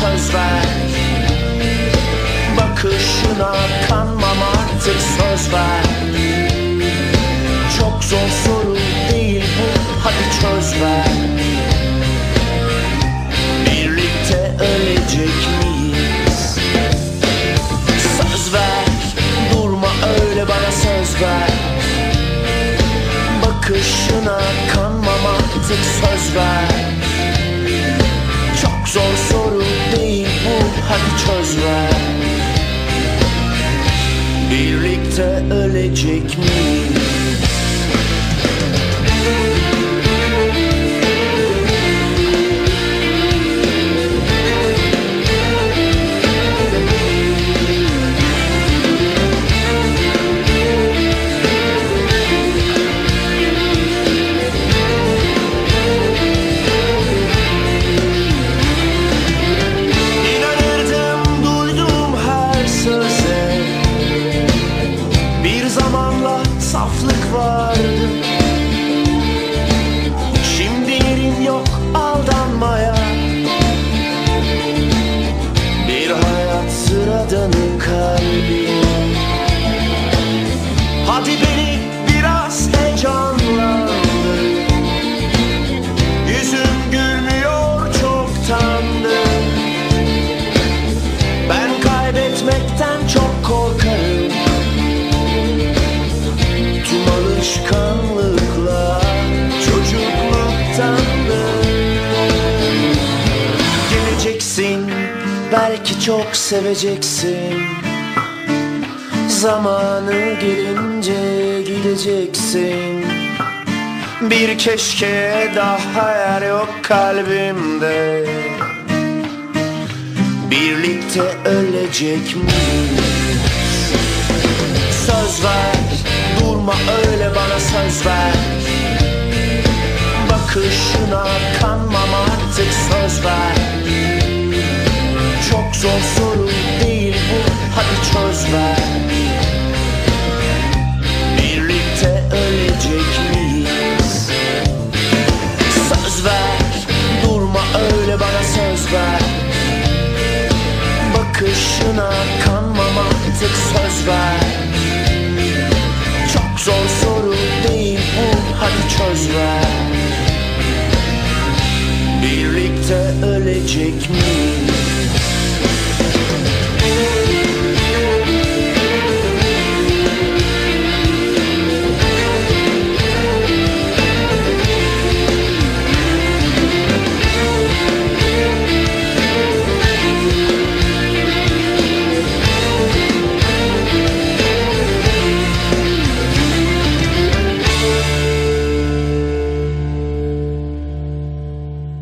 söz ver. Bakışına kanmam artık söz ver. Çok zor soru değil bu hadi çöz ver. Birlikte ölecek miyiz? Söz ver durma öyle bana söz ver. Bakışına kanmam artık söz ver. Çok zor soru hadi çöz ver Birlikte ölecek miyiz? Belki çok seveceksin. Zamanı gelince gideceksin. Bir keşke daha yer yok kalbimde. Birlikte ölecek miyiz? Söz ver, durma öyle bana söz ver. Bakışına kanmam artık söz ver Bakışına kanmam artık söz ver Çok zor soru değil bu hadi çöz ver Birlikte ölecek miyiz?